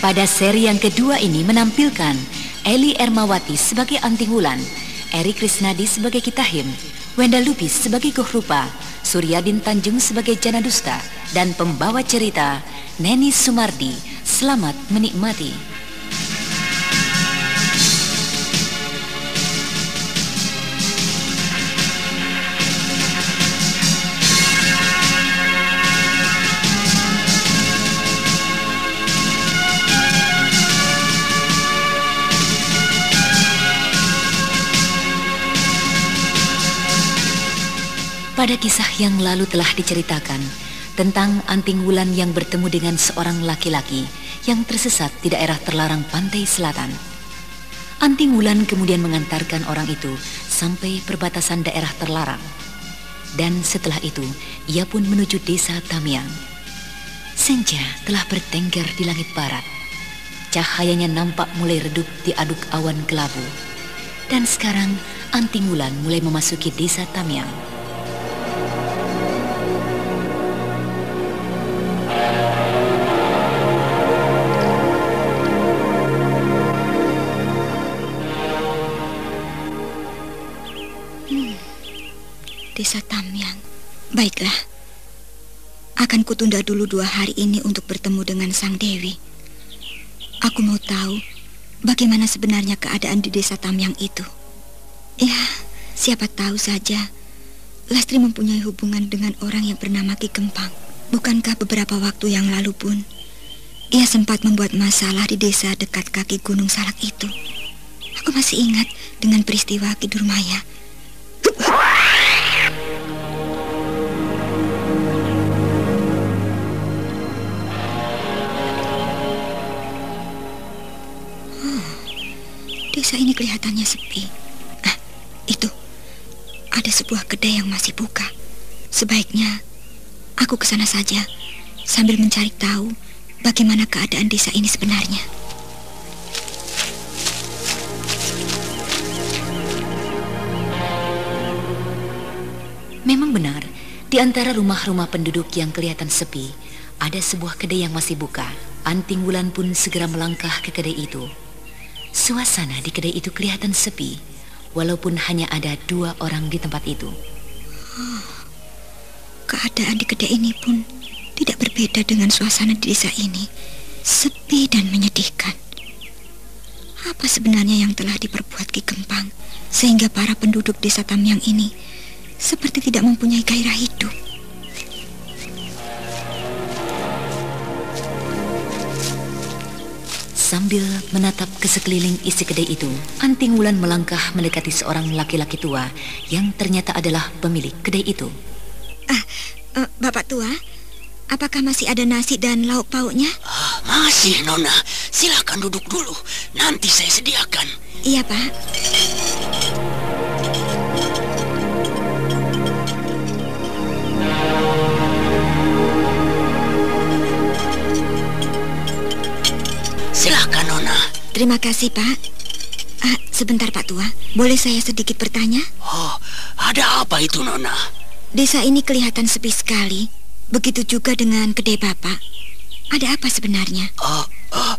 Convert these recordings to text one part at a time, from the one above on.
Pada seri yang kedua ini menampilkan Eli Ermawati sebagai Anting Wulan Eri Krisnadi sebagai Kitahim, Wenda Lubis sebagai Gohrupa, Suryadin Tanjung sebagai Jana Dusta, dan pembawa cerita Neni Sumardi. Selamat menikmati. Pada kisah yang lalu telah diceritakan tentang Anting Wulan yang bertemu dengan seorang laki-laki yang tersesat di daerah terlarang pantai selatan. Anting Wulan kemudian mengantarkan orang itu sampai perbatasan daerah terlarang. Dan setelah itu, ia pun menuju desa Tamiang. Senja telah bertengger di langit barat. Cahayanya nampak mulai redup di aduk awan kelabu. Dan sekarang Anting Wulan mulai memasuki desa Tamiang. Tamyang. Baiklah, akan kutunda dulu dua hari ini untuk bertemu dengan Sang Dewi. Aku mau tahu bagaimana sebenarnya keadaan di desa Tamyang itu. Ya, siapa tahu saja Lastri mempunyai hubungan dengan orang yang bernama Ki Kempang. Bukankah beberapa waktu yang lalu pun ia sempat membuat masalah di desa dekat kaki Gunung Salak itu. Aku masih ingat dengan peristiwa Ki Durmaya. Desa ini kelihatannya sepi. Ah, itu. Ada sebuah kedai yang masih buka. Sebaiknya aku ke sana saja sambil mencari tahu bagaimana keadaan desa ini sebenarnya. Memang benar, di antara rumah-rumah penduduk yang kelihatan sepi, ada sebuah kedai yang masih buka. Anting Wulan pun segera melangkah ke kedai itu. Suasana di kedai itu kelihatan sepi, walaupun hanya ada dua orang di tempat itu. Keadaan di kedai ini pun tidak berbeda dengan suasana di desa ini. Sepi dan menyedihkan. Apa sebenarnya yang telah diperbuat Ki Kempang sehingga para penduduk desa Tamyang ini seperti tidak mempunyai gairah hidup? Sambil menatap ke sekeliling isi kedai itu, Anting Wulan melangkah mendekati seorang laki-laki tua yang ternyata adalah pemilik kedai itu. Ah, uh, Bapak tua, apakah masih ada nasi dan lauk pauknya? Ah, masih, Nona. Silakan duduk dulu. Nanti saya sediakan. Iya, Pak. Silahkan, Nona. Terima kasih, Pak. Ah, sebentar, Pak Tua. Boleh saya sedikit bertanya? Oh, ada apa itu, Nona? Desa ini kelihatan sepi sekali. Begitu juga dengan kedai Bapak. Ada apa sebenarnya? Oh, oh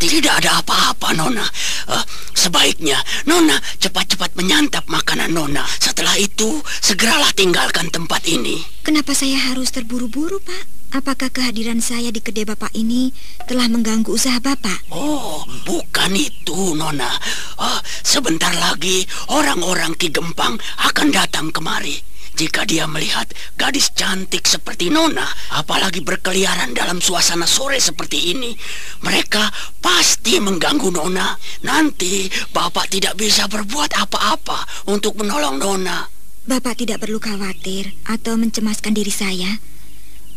tidak ada apa-apa, Nona. Uh, sebaiknya Nona cepat-cepat menyantap makanan Nona. Setelah itu, segeralah tinggalkan tempat ini. Kenapa saya harus terburu-buru, Pak? Apakah kehadiran saya di kedai Bapak ini telah mengganggu usaha Bapak? Oh, bukan itu, Nona. Oh, sebentar lagi orang-orang Ki Gempang akan datang kemari. Jika dia melihat gadis cantik seperti Nona, apalagi berkeliaran dalam suasana sore seperti ini, mereka pasti mengganggu Nona. Nanti Bapak tidak bisa berbuat apa-apa untuk menolong Nona. Bapak tidak perlu khawatir atau mencemaskan diri saya.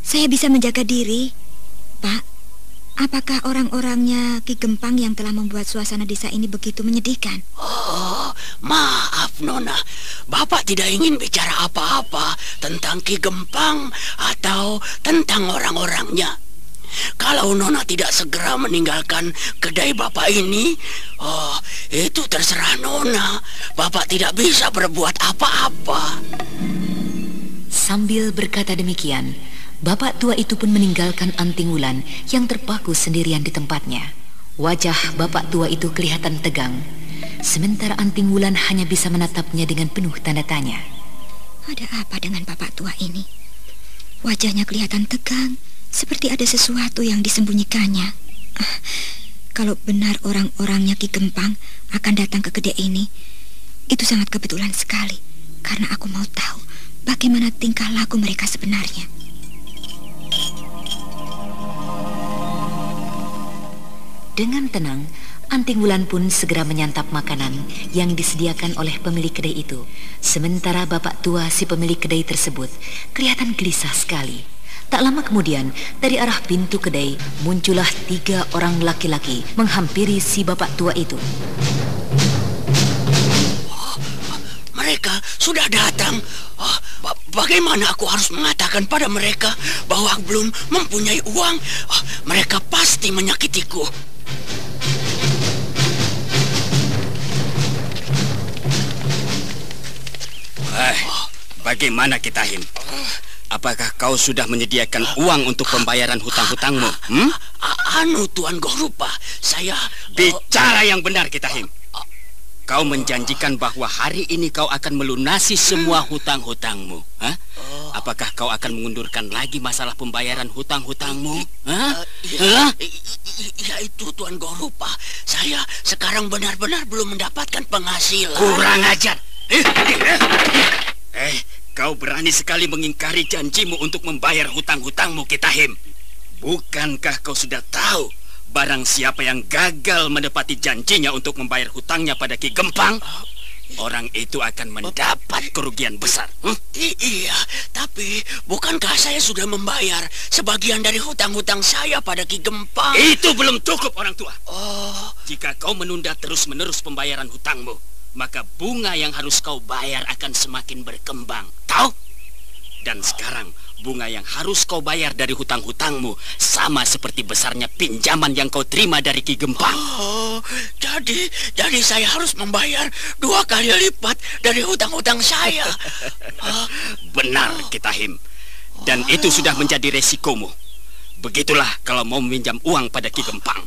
Saya bisa menjaga diri. Pak, apakah orang-orangnya Ki Gempang yang telah membuat suasana desa ini begitu menyedihkan? Oh, maaf Nona. Bapak tidak ingin bicara apa-apa tentang Ki Gempang atau tentang orang-orangnya. Kalau Nona tidak segera meninggalkan kedai Bapak ini, oh, itu terserah Nona. Bapak tidak bisa berbuat apa-apa. Sambil berkata demikian, Bapak tua itu pun meninggalkan Anting Wulan yang terpaku sendirian di tempatnya. Wajah bapak tua itu kelihatan tegang, sementara Anting Wulan hanya bisa menatapnya dengan penuh tanda tanya. Ada apa dengan bapak tua ini? Wajahnya kelihatan tegang, seperti ada sesuatu yang disembunyikannya. Ah, kalau benar orang-orangnya Ki Gempang akan datang ke kedai ini, itu sangat kebetulan sekali, karena aku mau tahu bagaimana tingkah laku mereka sebenarnya. Dengan tenang, Anting Wulan pun segera menyantap makanan yang disediakan oleh pemilik kedai itu. Sementara bapak tua si pemilik kedai tersebut kelihatan gelisah sekali. Tak lama kemudian, dari arah pintu kedai muncullah tiga orang laki-laki menghampiri si bapak tua itu. Oh, mereka sudah datang. Oh, bagaimana aku harus mengatakan pada mereka bahwa aku belum mempunyai uang? Oh, mereka pasti menyakitiku. Bagaimana kita, Him? Apakah kau sudah menyediakan uang untuk pembayaran hutang-hutangmu? Hmm? Anu, Tuan Gorupa, saya... Bicara yang benar, kita, Him. Kau menjanjikan bahwa hari ini kau akan melunasi semua hutang-hutangmu. Hah? Apakah kau akan mengundurkan lagi masalah pembayaran hutang-hutangmu? Hah? Ya, ya itu Tuan Gorupa. Saya sekarang benar-benar belum mendapatkan penghasilan. Kurang ajar. Eh, eh, eh, kau berani sekali mengingkari janjimu untuk membayar hutang-hutangmu, Kitahim. Bukankah kau sudah tahu barang siapa yang gagal menepati janjinya untuk membayar hutangnya pada Ki Gempang, orang itu akan mendapat kerugian besar. Hmm? iya, tapi bukankah saya sudah membayar sebagian dari hutang-hutang saya pada Ki Gempang? Itu belum cukup, orang tua. Oh. Jika kau menunda terus-menerus pembayaran hutangmu, maka bunga yang harus kau bayar akan semakin berkembang. Tahu? Dan sekarang bunga yang harus kau bayar dari hutang-hutangmu sama seperti besarnya pinjaman yang kau terima dari Ki Gempang. Oh, jadi jadi saya harus membayar dua kali lipat dari hutang-hutang saya. oh. Benar, Kitahim. Dan oh. itu sudah menjadi resikomu. Begitulah kalau mau meminjam uang pada Ki Gempang.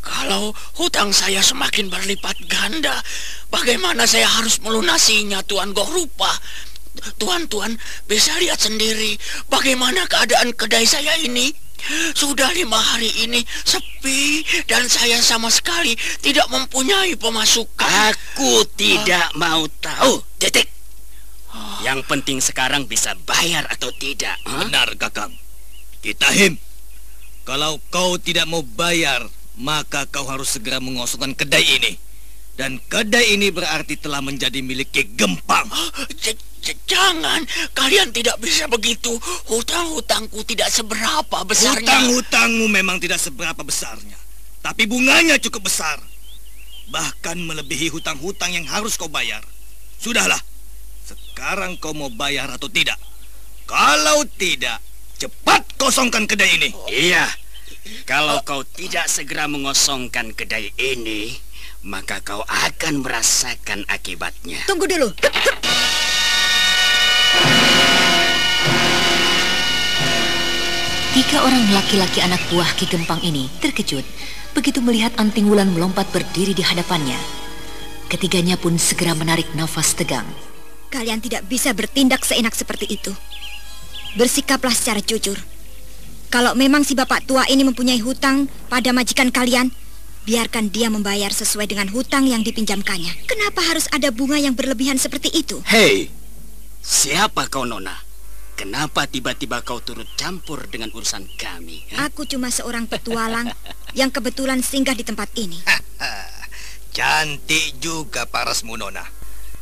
Kalau hutang saya semakin berlipat ganda, bagaimana saya harus melunasinya, Tuan Gorupa? Tuan-tuan bisa lihat sendiri bagaimana keadaan kedai saya ini. Sudah lima hari ini sepi dan saya sama sekali tidak mempunyai pemasukan. Aku tidak uh, mau tahu, titik. Uh, Yang penting sekarang bisa bayar atau tidak. Benar, Kakang. Kita him. Kalau kau tidak mau bayar, maka kau harus segera mengosongkan kedai ini. Dan kedai ini berarti telah menjadi milik Ki Gempang. Jangan, kalian tidak bisa begitu. Hutang-hutangku tidak seberapa besarnya. Hutang-hutangmu memang tidak seberapa besarnya. Tapi bunganya cukup besar. Bahkan melebihi hutang-hutang yang harus kau bayar. Sudahlah, sekarang kau mau bayar atau tidak? Kalau tidak, cepat kosongkan kedai ini. Iya, kalau kau tidak segera mengosongkan kedai ini, maka kau akan merasakan akibatnya. Tunggu dulu. Tiga orang laki-laki anak buah Ki Gempang ini terkejut begitu melihat Anting Wulan melompat berdiri di hadapannya. Ketiganya pun segera menarik nafas tegang. Kalian tidak bisa bertindak seenak seperti itu. Bersikaplah secara jujur. Kalau memang si bapak tua ini mempunyai hutang pada majikan kalian, biarkan dia membayar sesuai dengan hutang yang dipinjamkannya. Kenapa harus ada bunga yang berlebihan seperti itu? Hei, siapa kau Nona? Kenapa tiba-tiba kau turut campur dengan urusan kami? Ha? Aku cuma seorang petualang yang kebetulan singgah di tempat ini. Cantik juga parasmu Nona.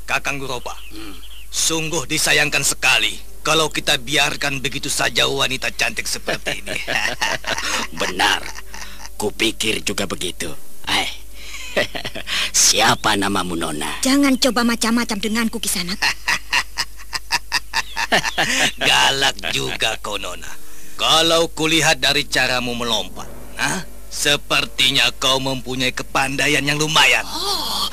Kakang Guropa, hmm. sungguh disayangkan sekali kalau kita biarkan begitu saja wanita cantik seperti ini. Benar, kupikir juga begitu. Eh, siapa namamu Nona? Jangan coba macam-macam denganku Kisanak. Galak juga kau Nona. Kalau kulihat dari caramu melompat, Hah? Sepertinya kau mempunyai kepandaian yang lumayan. Oh,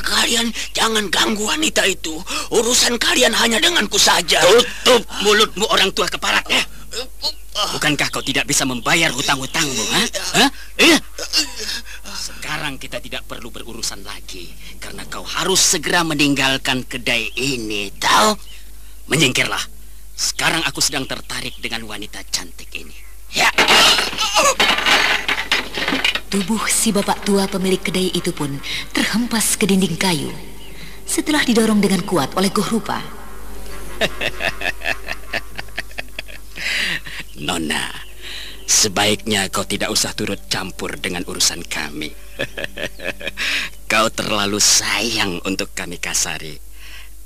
kalian jangan ganggu wanita itu. Urusan kalian hanya denganku saja. Tutup mulutmu orang tua keparat. Ya. Bukankah kau tidak bisa membayar hutang-hutangmu? Ha? Ha? Eh? Sekarang kita tidak perlu berurusan lagi karena kau harus segera meninggalkan kedai ini, tahu? Menyingkirlah. Sekarang aku sedang tertarik dengan wanita cantik ini. Ya. Tubuh si bapak tua pemilik kedai itu pun terhempas ke dinding kayu. Setelah didorong dengan kuat oleh Goh Rupa. Nona, sebaiknya kau tidak usah turut campur dengan urusan kami. kau terlalu sayang untuk kami kasari.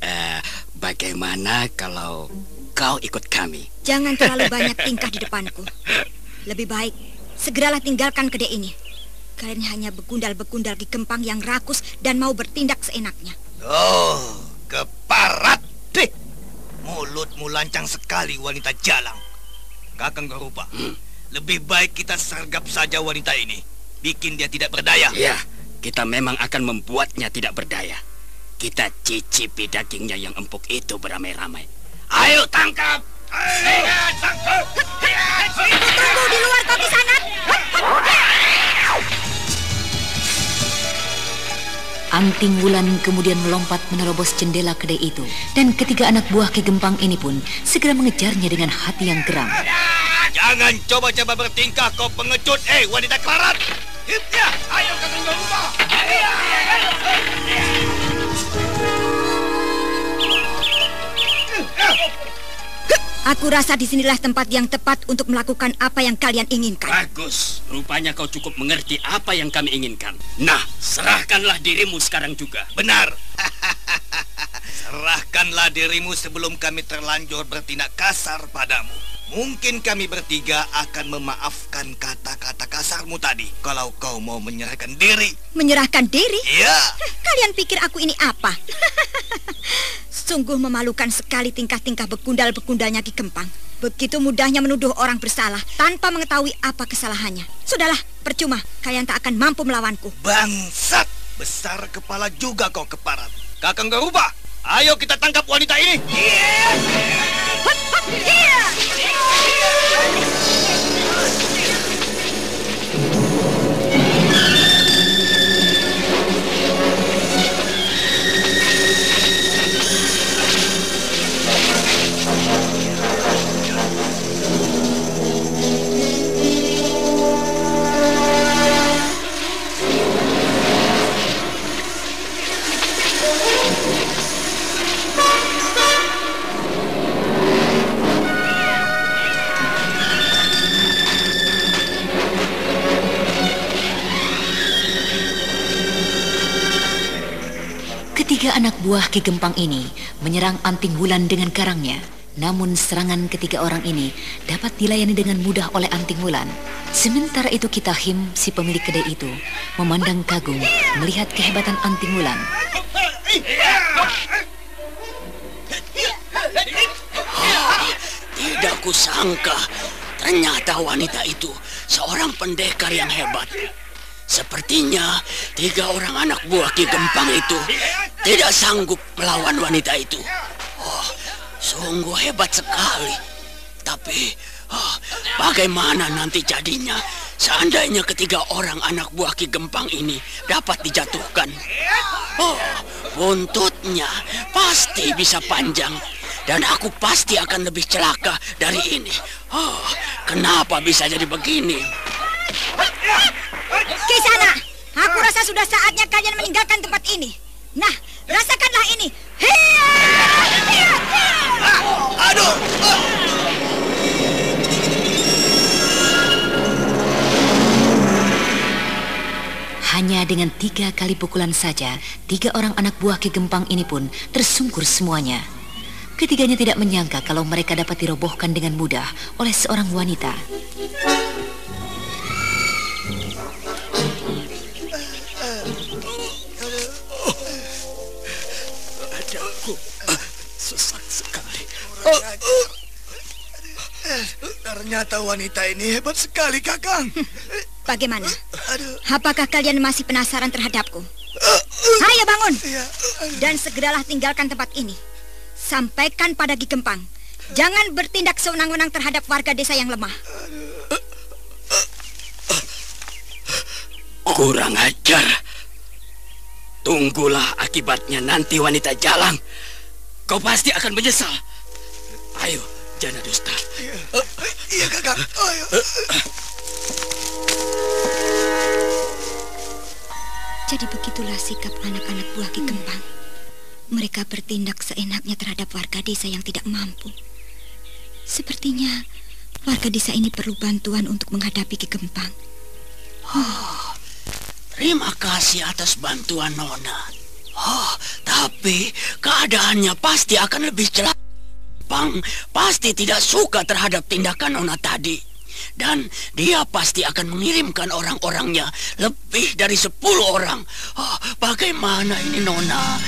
Uh, bagaimana kalau kau ikut kami? Jangan terlalu banyak tingkah di depanku. Lebih baik segeralah tinggalkan kedai ini. Kalian hanya begundal-begundal di kempang yang rakus dan mau bertindak seenaknya. Oh, keparat deh. Mulutmu lancang sekali wanita jalang. Kakang Garupa, hmm. lebih baik kita sergap saja wanita ini. Bikin dia tidak berdaya. Ya, kita memang akan membuatnya tidak berdaya. Kita cicipi dagingnya yang empuk itu beramai-ramai. Ayo tangkap! Ayo! Tunggu di luar kau di sana. Anting Wulan kemudian melompat menerobos jendela kedai itu dan ketiga anak buah Ki Gempang ini pun segera mengejarnya dengan hati yang geram. Jangan coba-coba bertingkah kau pengecut, eh wanita kelarat! Ya, ayo kakak rumah! Aku rasa di sinilah tempat yang tepat untuk melakukan apa yang kalian inginkan. Bagus. Rupanya kau cukup mengerti apa yang kami inginkan. Nah, serahkanlah dirimu sekarang juga. Benar. Serahkanlah dirimu sebelum kami terlanjur bertindak kasar padamu. Mungkin kami bertiga akan memaafkan kata-kata kasarmu tadi kalau kau mau menyerahkan diri. Menyerahkan diri? Iya. Kalian pikir aku ini apa? Sungguh memalukan sekali tingkah-tingkah bekundal-bekundalnya Ki Kempang. Begitu mudahnya menuduh orang bersalah tanpa mengetahui apa kesalahannya. Sudahlah, percuma. Kalian tak akan mampu melawanku. Bangsat! Besar kepala juga kau keparat. Kakang Garuba, ayo kita tangkap wanita ini. Yeah! Ketiga anak buah Ki Gempang ini menyerang Anting Wulan dengan karangnya. Namun serangan ketiga orang ini dapat dilayani dengan mudah oleh Anting Wulan. Sementara itu Kitahim, si pemilik kedai itu, memandang kagum melihat kehebatan Anting Wulan. Tidak kusangka, ternyata wanita itu seorang pendekar yang hebat. Sepertinya tiga orang anak buah Ki Gempang itu tidak sanggup melawan wanita itu. Oh, sungguh hebat sekali. Tapi oh, bagaimana nanti jadinya seandainya ketiga orang anak buah Ki Gempang ini dapat dijatuhkan, oh, buntutnya pasti bisa panjang. Dan aku pasti akan lebih celaka dari ini. Oh, kenapa bisa jadi begini? Kisana, aku rasa sudah saatnya kalian meninggalkan tempat ini. Nah, rasakanlah ini. Hiya! Hiya! Hiya! Aduh! Hanya dengan tiga kali pukulan saja, tiga orang anak buah Ki Gempang ini pun tersungkur semuanya. Ketiganya tidak menyangka kalau mereka dapat dirobohkan dengan mudah oleh seorang wanita. Ternyata wanita ini hebat sekali, Kakang. Bagaimana? Aduh. Apakah kalian masih penasaran terhadapku? Ayo bangun Ya, dan segeralah tinggalkan tempat ini. Sampaikan pada Ki Gempang, jangan bertindak sewenang-wenang terhadap warga desa yang lemah. Kurang ajar. Tunggulah akibatnya nanti wanita jalang. Kau pasti akan menyesal. Ayo, Jana Dusta. Iya, Kakang. Ayo. Jadi begitulah sikap anak-anak buah Ki Gempang. Mereka bertindak seenaknya terhadap warga desa yang tidak mampu. Sepertinya warga desa ini perlu bantuan untuk menghadapi Ki Gempang. Terima kasih atas bantuan Nona. Oh, tapi keadaannya pasti akan lebih celaka. Pang pasti tidak suka terhadap tindakan Nona tadi. Dan dia pasti akan mengirimkan orang-orangnya lebih dari sepuluh orang. Oh, bagaimana ini Nona?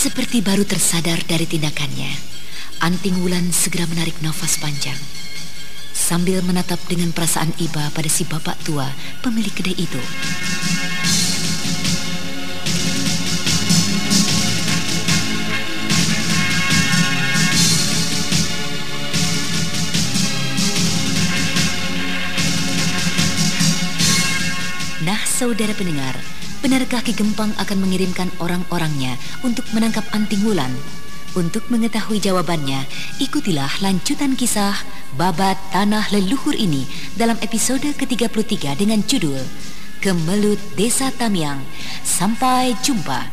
Seperti baru tersadar dari tindakannya, Anting Wulan segera menarik nafas panjang. Sambil menatap dengan perasaan iba pada si bapak tua pemilik kedai itu. Nah, saudara pendengar, benarkah Ki Gempang akan mengirimkan orang-orangnya untuk menangkap Anting Wulan? Untuk mengetahui jawabannya, ikutilah lanjutan kisah Babat Tanah Leluhur ini dalam episode ke-33 dengan judul Kemelut Desa Tamiang. Sampai jumpa.